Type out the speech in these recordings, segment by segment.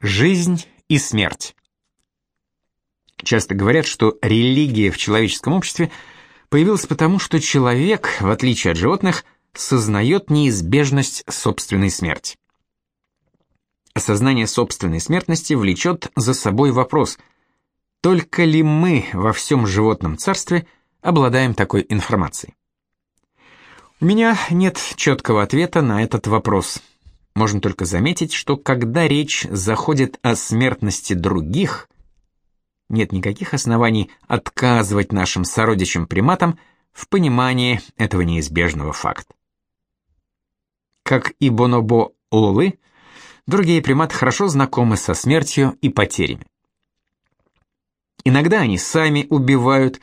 Жизнь и смерть. Часто говорят, что религия в человеческом обществе появилась потому, что человек, в отличие от животных, сознает неизбежность собственной смерти. Осознание собственной смертности влечет за собой вопрос, только ли мы во всем животном царстве обладаем такой информацией? У меня нет четкого ответа на этот вопрос. Можно только заметить, что когда речь заходит о смертности других, нет никаких оснований отказывать нашим сородичам-приматам в понимании этого неизбежного факта. Как и бонобо лолы, другие приматы хорошо знакомы со смертью и потерями. Иногда они сами убивают,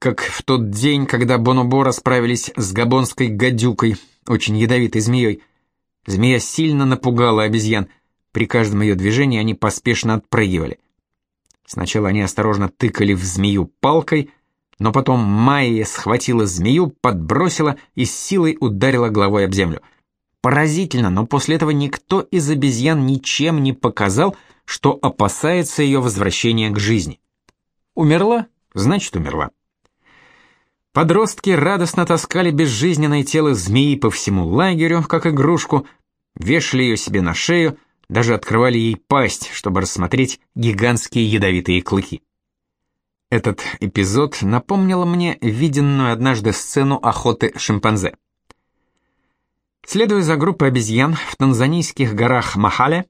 как в тот день, когда бонобо расправились с габонской гадюкой, очень ядовитой змеей. Змея сильно напугала обезьян. При каждом ее движении они поспешно отпрыгивали. Сначала они осторожно тыкали в змею палкой, но потом Майя схватила змею, подбросила и с силой ударила головой об землю. Поразительно, но после этого никто из обезьян ничем не показал, что опасается ее возвращения к жизни. Умерла, значит умерла. Подростки радостно таскали безжизненное тело змеи по всему лагерю, как игрушку, вешали ее себе на шею, даже открывали ей пасть, чтобы рассмотреть гигантские ядовитые клыки. Этот эпизод напомнил мне виденную однажды сцену охоты шимпанзе. Следуя за группой обезьян в танзанийских горах Махале,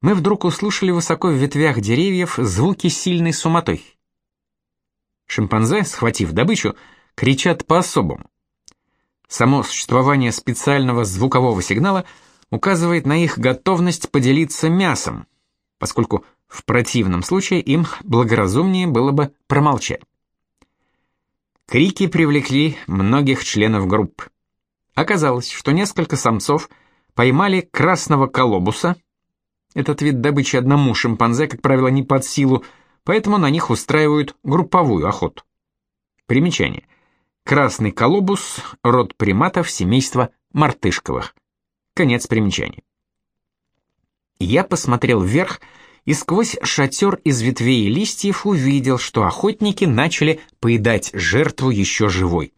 мы вдруг услышали высоко в ветвях деревьев звуки сильной суматохи. Шимпанзе, схватив добычу, кричат по-особому. Само существование специального звукового сигнала указывает на их готовность поделиться мясом, поскольку в противном случае им благоразумнее было бы промолчать. Крики привлекли многих членов группы. Оказалось, что несколько самцов поймали красного колобуса. Этот вид добычи одному шимпанзе, как правило, не под силу, поэтому на них устраивают групповую охоту. Примечание. Красный колобус – род приматов семейства мартышковых. Конец примечания. Я посмотрел вверх и сквозь шатер из ветвей и листьев увидел, что охотники начали поедать жертву еще живой.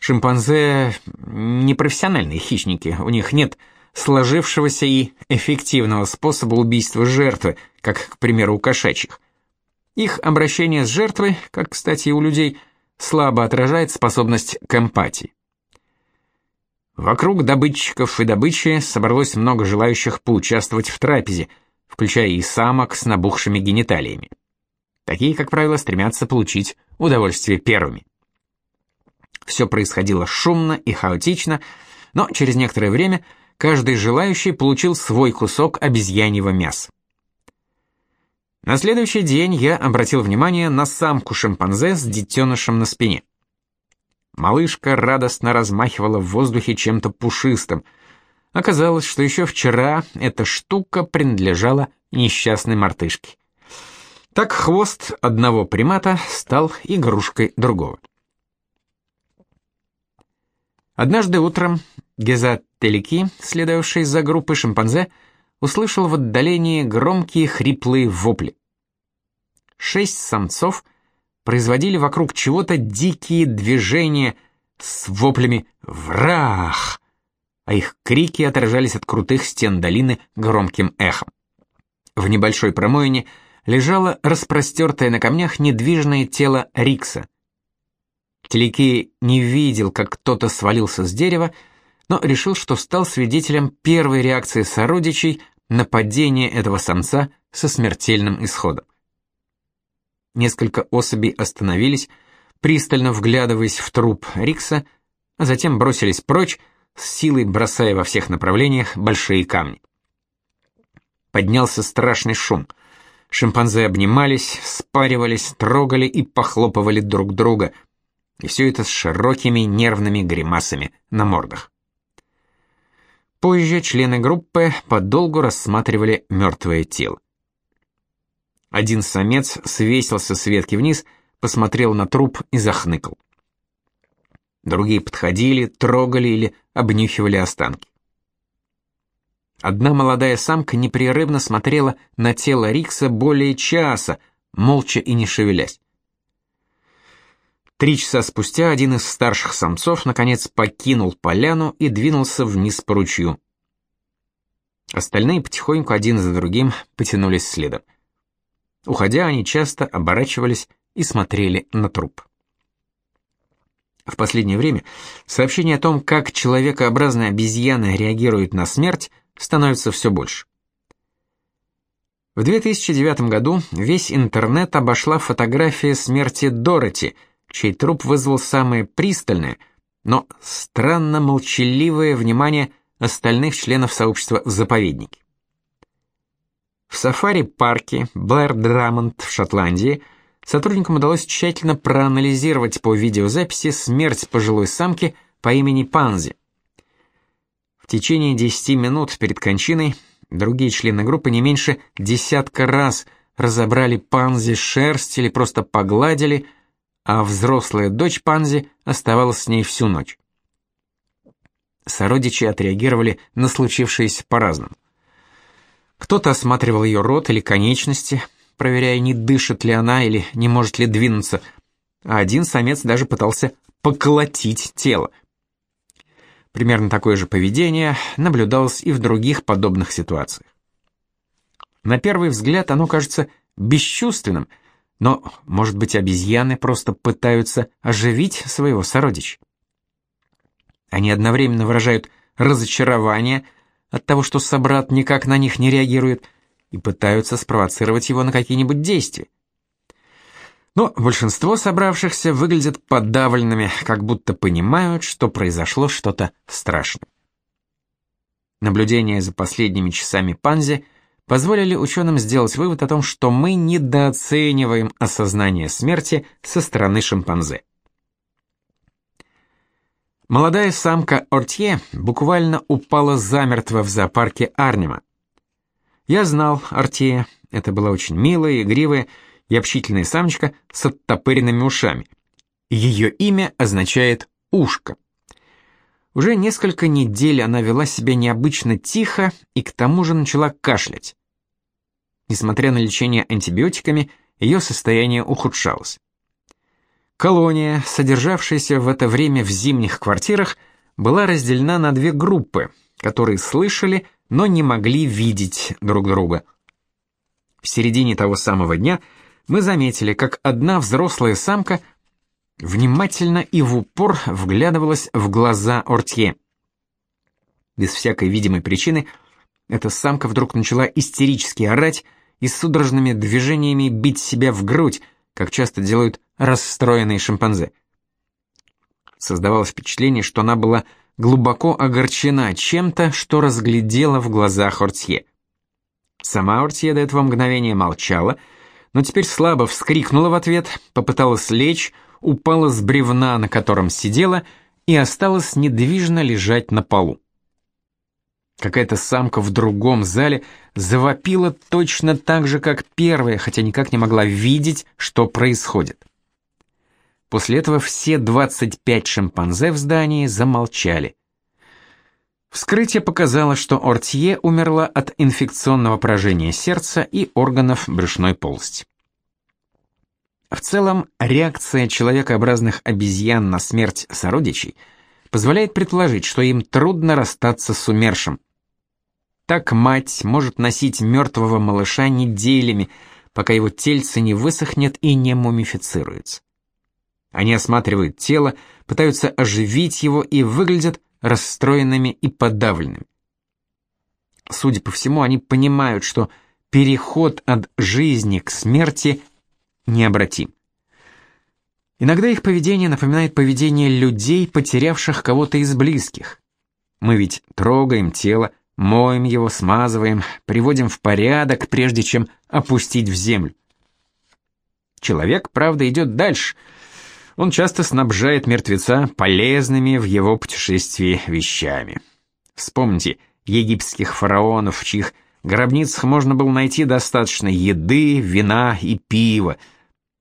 Шимпанзе – непрофессиональные хищники, у них нет сложившегося и эффективного способа убийства жертвы, как, к примеру, у кошачьих. Их обращение с жертвой, как, кстати, и у людей – слабо отражает способность к эмпатии. Вокруг добытчиков и добычи собралось много желающих поучаствовать в трапезе, включая и самок с набухшими гениталиями. Такие, как правило, стремятся получить удовольствие первыми. Все происходило шумно и хаотично, но через некоторое время каждый желающий получил свой кусок обезьяньего мяса. На следующий день я обратил внимание на самку шимпанзе с детенышем на спине. Малышка радостно размахивала в воздухе чем-то пушистым. Оказалось, что еще вчера эта штука принадлежала несчастной мартышке. Так хвост одного примата стал игрушкой другого. Однажды утром Геза Телики, следовавший за группой шимпанзе, услышал в отдалении громкие хриплые вопли. Шесть самцов производили вокруг чего-то дикие движения с воплями «Враг!», а их крики отражались от крутых стен долины громким эхом. В небольшой промоине лежало распростертое на камнях недвижное тело Рикса. Телеки не видел, как кто-то свалился с дерева, но решил, что стал свидетелем первой реакции сородичей нападение этого самца со смертельным исходом. Несколько особей остановились, пристально вглядываясь в труп Рикса, а затем бросились прочь, с силой бросая во всех направлениях большие камни. Поднялся страшный шум. Шимпанзе обнимались, спаривались, трогали и похлопывали друг друга. И все это с широкими нервными гримасами на мордах. Позже члены группы подолгу рассматривали мертвое тело. Один самец свесился с ветки вниз, посмотрел на труп и захныкал. Другие подходили, трогали или обнюхивали останки. одна молодая самка непрерывно смотрела на тело Рикса более часа, молча и не шевелясь. Три часа спустя один из старших самцов наконец покинул поляну и двинулся вниз по ручью. Остальные потихоньку один за другим потянулись следом. Уходя, они часто оборачивались и смотрели на труп. В последнее время сообщений о том, как человекообразные обезьяны реагируют на смерть, становится все больше. В 2009 году весь интернет обошла фотография смерти Дороти – чей труп вызвал самое пристальное, но странно молчаливое внимание остальных членов сообщества в заповеднике. В сафари-парке Блэр Драмонт в Шотландии сотрудникам удалось тщательно проанализировать по видеозаписи смерть пожилой самки по имени Панзи. В течение 10 минут перед кончиной другие члены группы не меньше десятка раз разобрали Панзи шерсть или просто погладили, а взрослая дочь Панзи оставалась с ней всю ночь. Сородичи отреагировали на случившееся по-разному. Кто-то осматривал ее рот или конечности, проверяя, не дышит ли она или не может ли двинуться, а один самец даже пытался поколотить тело. Примерно такое же поведение наблюдалось и в других подобных ситуациях. На первый взгляд оно кажется бесчувственным – но, может быть, обезьяны просто пытаются оживить своего сородича? Они одновременно выражают разочарование от того, что собрат никак на них не реагирует, и пытаются спровоцировать его на какие-нибудь действия. Но большинство собравшихся выглядят подавленными, как будто понимают, что произошло что-то страшное. Наблюдение за последними часами Панзи позволили ученым сделать вывод о том, что мы недооцениваем осознание смерти со стороны шимпанзе. Молодая самка Ортье буквально упала замертво в зоопарке Арнима. Я знал Ортье, это была очень милая, игривая и общительная самочка с оттопыренными ушами. Ее имя означает «ушко». Уже несколько недель она вела себя необычно тихо и к тому же начала кашлять. Несмотря на лечение антибиотиками, ее состояние ухудшалось. Колония, содержавшаяся в это время в зимних квартирах, была разделена на две группы, которые слышали, но не могли видеть друг друга. В середине того самого дня мы заметили, как одна взрослая самка – внимательно и в упор вглядывалась в глаза Ортье. Без всякой видимой причины эта самка вдруг начала истерически орать и судорожными движениями бить себя в грудь, как часто делают расстроенные шимпанзе. Создавалось впечатление, что она была глубоко огорчена чем-то, что разглядела в глазах Ортье. Сама Ортье до этого мгновения молчала, но теперь слабо вскрикнула в ответ, попыталась лечь, упала с бревна, на котором сидела, и осталась недвижно лежать на полу. Какая-то самка в другом зале завопила точно так же, как первая, хотя никак не могла видеть, что происходит. После этого все 25 шимпанзе в здании замолчали. Вскрытие показало, что Ортье умерла от инфекционного поражения сердца и органов брюшной полости. В целом, реакция человекообразных обезьян на смерть сородичей позволяет предположить, что им трудно расстаться с умершим. Так мать может носить мертвого малыша неделями, пока его тельце не высохнет и не мумифицируется. Они осматривают тело, пытаются оживить его и выглядят расстроенными и подавленными. Судя по всему, они понимают, что переход от жизни к смерти необратим. Иногда их поведение напоминает поведение людей, потерявших кого-то из близких. Мы ведь трогаем тело, моем его, смазываем, приводим в порядок, прежде чем опустить в землю. Человек, правда, идет дальше. Он часто снабжает мертвеца полезными в его путешествии вещами. Вспомните египетских фараонов, в чьих гробницах можно было найти достаточно еды, вина и пива,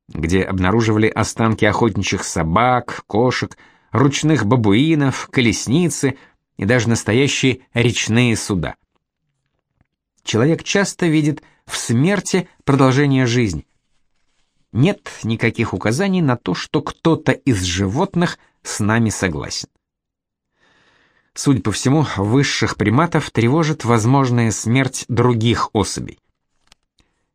где обнаруживали останки охотничьих собак, кошек, ручных бабуинов, колесницы и даже настоящие речные суда. человек часто видит в смерти продолжение жизни. Нет никаких указаний на то, что кто-то из животных с нами согласен. Судя по всему, высших приматов тревожит возможная смерть других особей.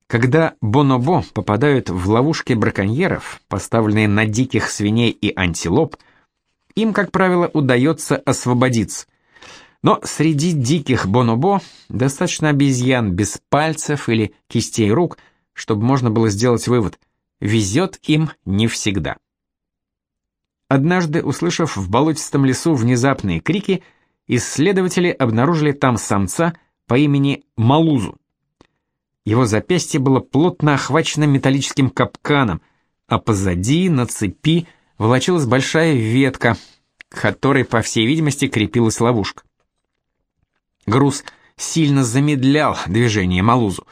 Когда бонобо попадают в ловушки браконьеров, поставленные на диких свиней и антилоп, им, как правило, удается освободиться. Но среди диких бонобо достаточно обезьян без пальцев или кистей рук, чтобы можно было сделать вывод – везет им не всегда. Однажды, услышав в болотистом лесу внезапные крики, исследователи обнаружили там самца по имени Малузу. Его запястье было плотно охвачено металлическим капканом, а позади, на цепи, волочилась большая ветка, к которой, по всей видимости, крепилась ловушка. Груз сильно замедлял движение Малузу.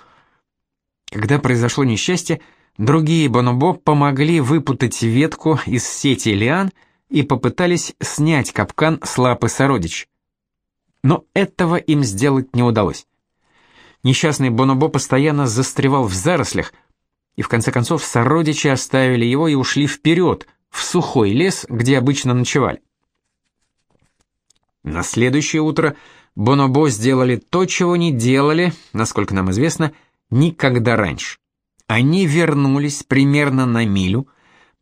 Когда произошло несчастье, другие бонобо помогли выпутать ветку из сети лиан и попытались снять капкан с лапы сородич. Но этого им сделать не удалось. Несчастный Бонобо постоянно застревал в зарослях, и в конце концов сородичи оставили его и ушли вперед, в сухой лес, где обычно ночевали. На следующее утро Бонобо сделали то, чего не делали, насколько нам известно, никогда раньше. Они вернулись примерно на милю,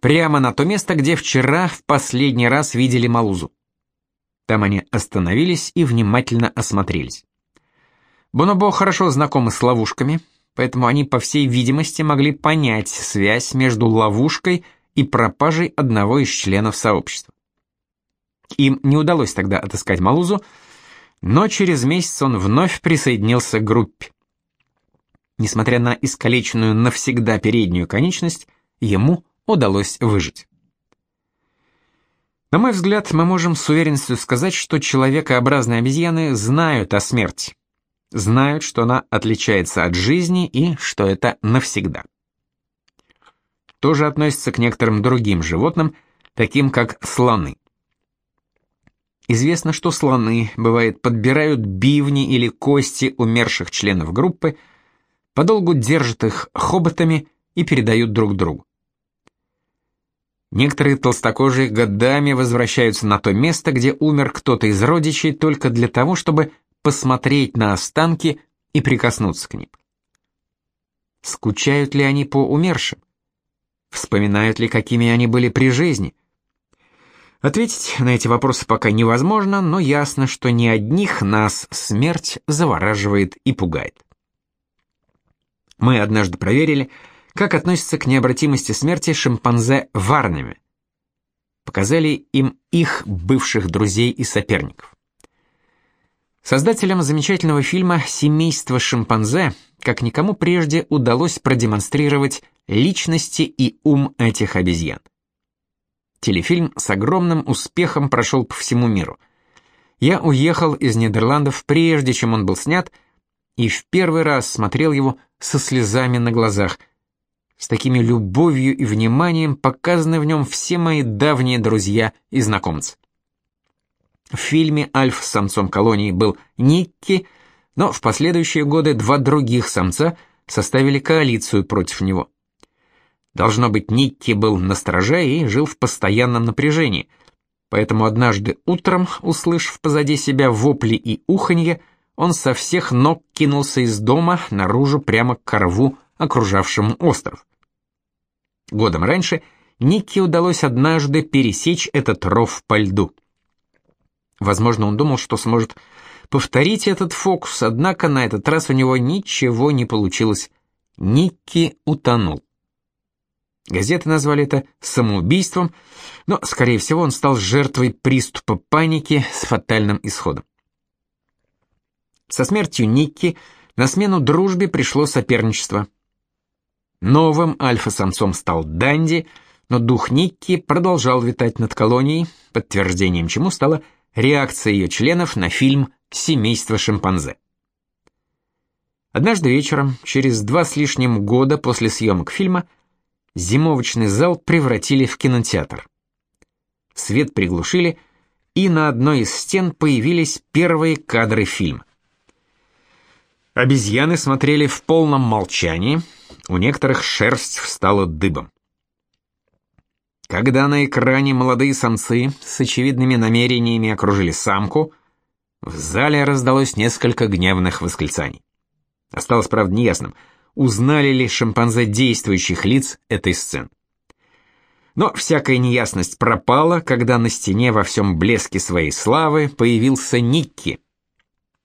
прямо на то место, где вчера в последний раз видели Малузу. Там они остановились и внимательно осмотрелись. Бонобо хорошо знакомы с ловушками, поэтому они, по всей видимости, могли понять связь между ловушкой и пропажей одного из членов сообщества. Им не удалось тогда отыскать Малузу, но через месяц он вновь присоединился к группе. Несмотря на искалеченную навсегда переднюю конечность, ему удалось выжить. На мой взгляд, мы можем с уверенностью сказать, что человекообразные обезьяны знают о смерти знают, что она отличается от жизни и что это навсегда. Тоже относится к некоторым другим животным, таким как слоны. Известно, что слоны, бывает, подбирают бивни или кости умерших членов группы, подолгу держат их хоботами и передают друг другу. Некоторые толстокожие годами возвращаются на то место, где умер кто-то из родичей, только для того, чтобы посмотреть на останки и прикоснуться к ним. Скучают ли они по умершим? Вспоминают ли, какими они были при жизни? Ответить на эти вопросы пока невозможно, но ясно, что ни одних нас смерть завораживает и пугает. Мы однажды проверили, как относятся к необратимости смерти шимпанзе варнами. Показали им их бывших друзей и соперников. Создателям замечательного фильма «Семейство шимпанзе» как никому прежде удалось продемонстрировать личности и ум этих обезьян. Телефильм с огромным успехом прошел по всему миру. Я уехал из Нидерландов прежде, чем он был снят, и в первый раз смотрел его со слезами на глазах. С такими любовью и вниманием показаны в нем все мои давние друзья и знакомцы. В фильме альф-самцом колонии был Никки, но в последующие годы два других самца составили коалицию против него. Должно быть, Никки был на страже и жил в постоянном напряжении, поэтому однажды утром, услышав позади себя вопли и уханье, он со всех ног кинулся из дома наружу прямо к корву, окружавшему остров. Годом раньше Никки удалось однажды пересечь этот ров по льду. Возможно, он думал, что сможет повторить этот фокус, однако на этот раз у него ничего не получилось. Никки утонул. Газеты назвали это самоубийством, но, скорее всего, он стал жертвой приступа паники с фатальным исходом. Со смертью Никки на смену дружбе пришло соперничество. Новым альфа-самцом стал Данди, но дух Никки продолжал витать над колонией, подтверждением чему стало реакция ее членов на фильм «Семейство шимпанзе». Однажды вечером, через два с лишним года после съемок фильма, зимовочный зал превратили в кинотеатр. Свет приглушили, и на одной из стен появились первые кадры фильма. Обезьяны смотрели в полном молчании, у некоторых шерсть встала дыбом. Когда на экране молодые самцы с очевидными намерениями окружили самку, в зале раздалось несколько гневных восклицаний. Осталось, правда, неясным, узнали ли шимпанзе действующих лиц этой сцены. Но всякая неясность пропала, когда на стене во всем блеске своей славы появился Никки.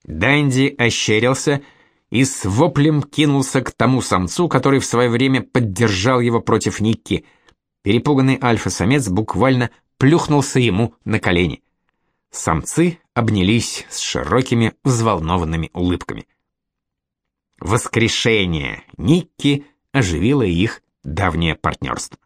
Данди ощерился и с воплем кинулся к тому самцу, который в свое время поддержал его против Никки — Перепуганный альфа-самец буквально плюхнулся ему на колени. Самцы обнялись с широкими взволнованными улыбками. Воскрешение Никки оживило их давнее партнерство.